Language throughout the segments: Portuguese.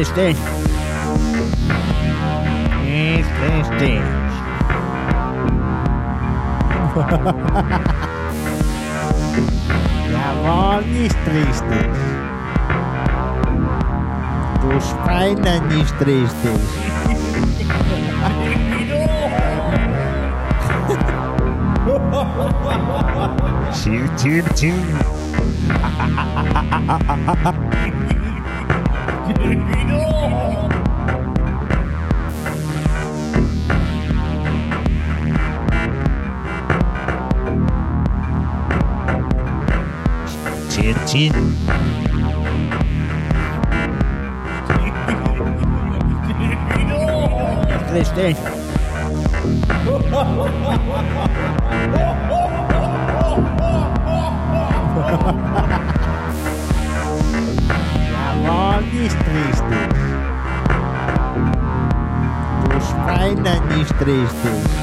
tristes, tristes. Tristes. Tristes. Dos painas tristes. Tio, tio, tio. Jawohl, tristes. Dos painas tristes.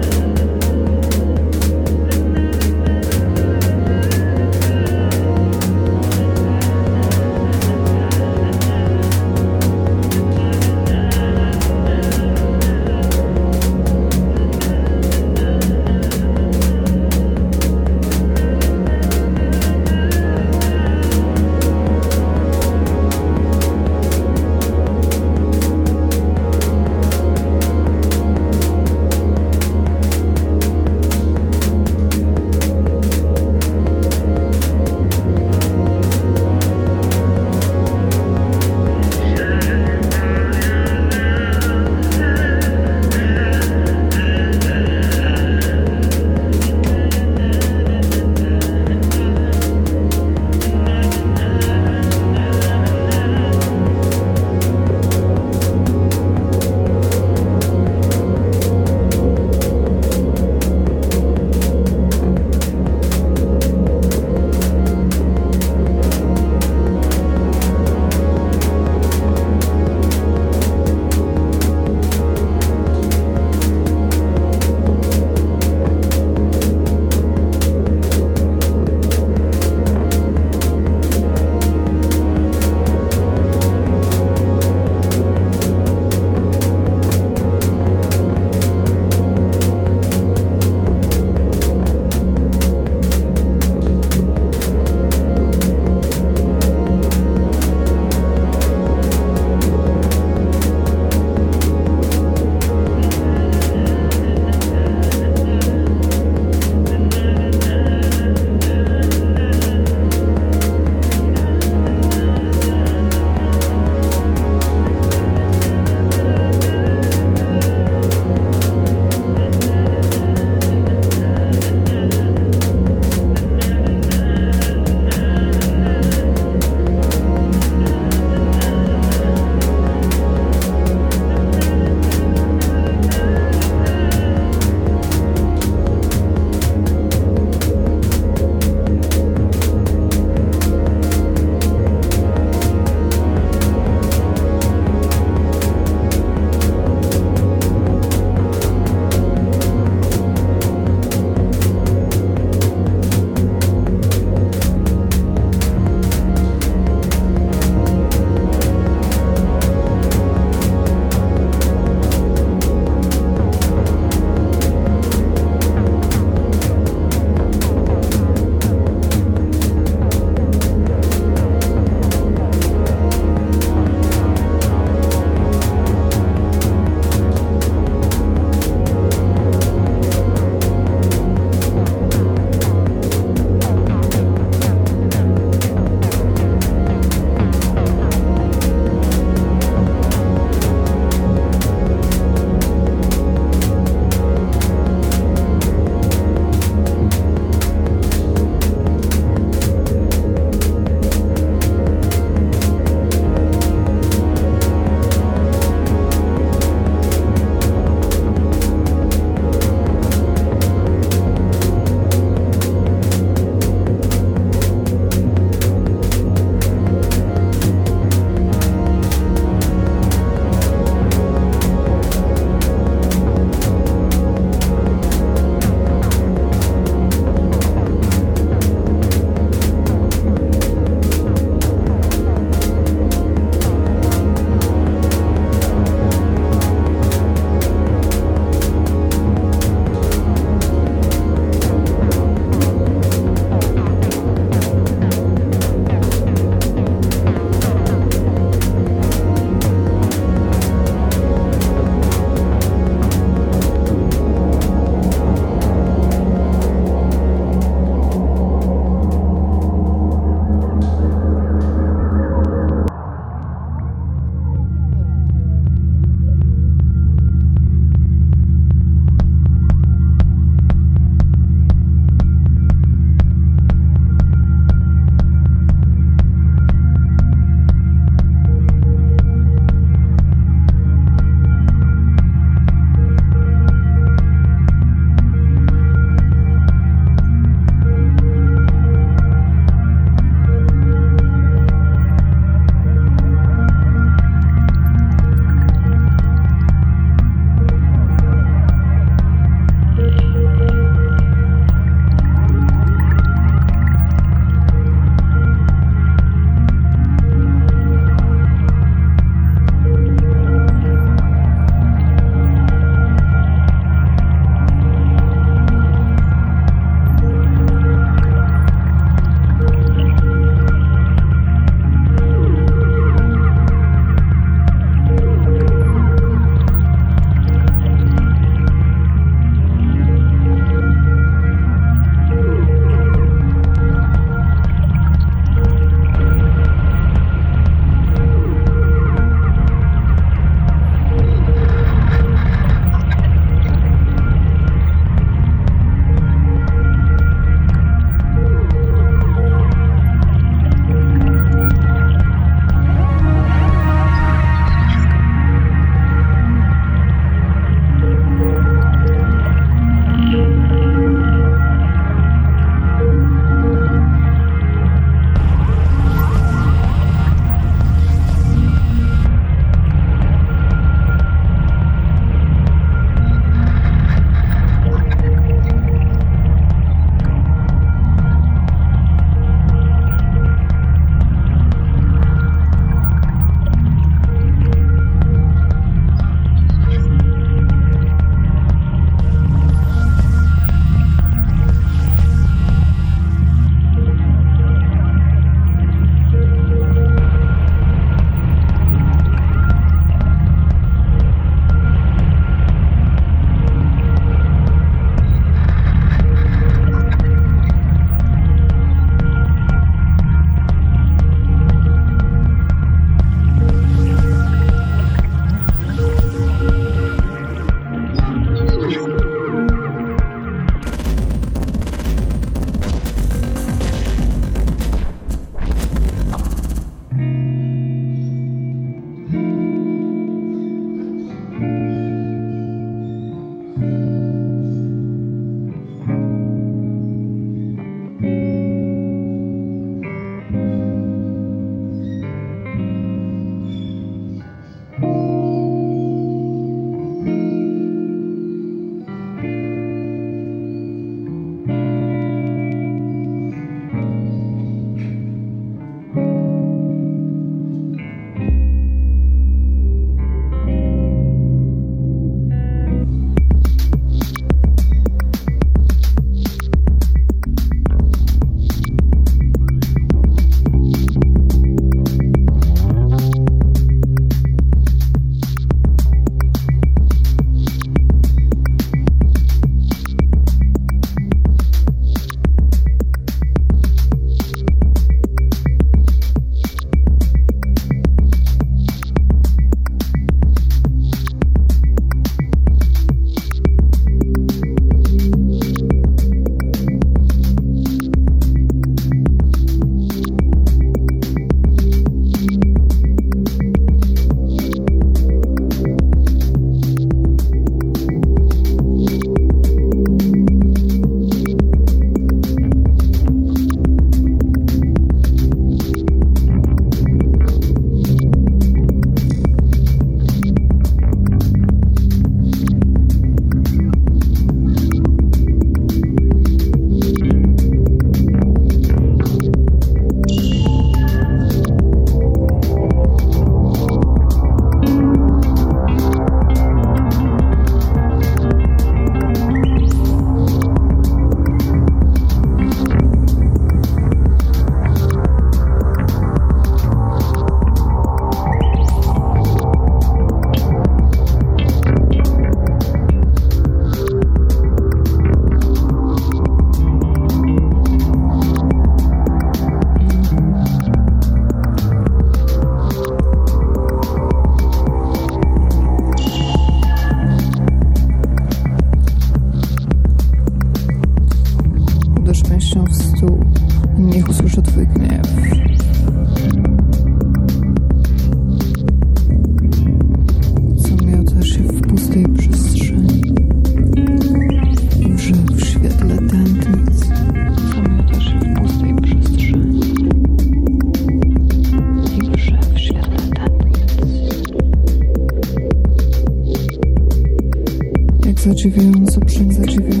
drzwiom, co przed drzwiom.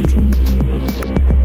true, true.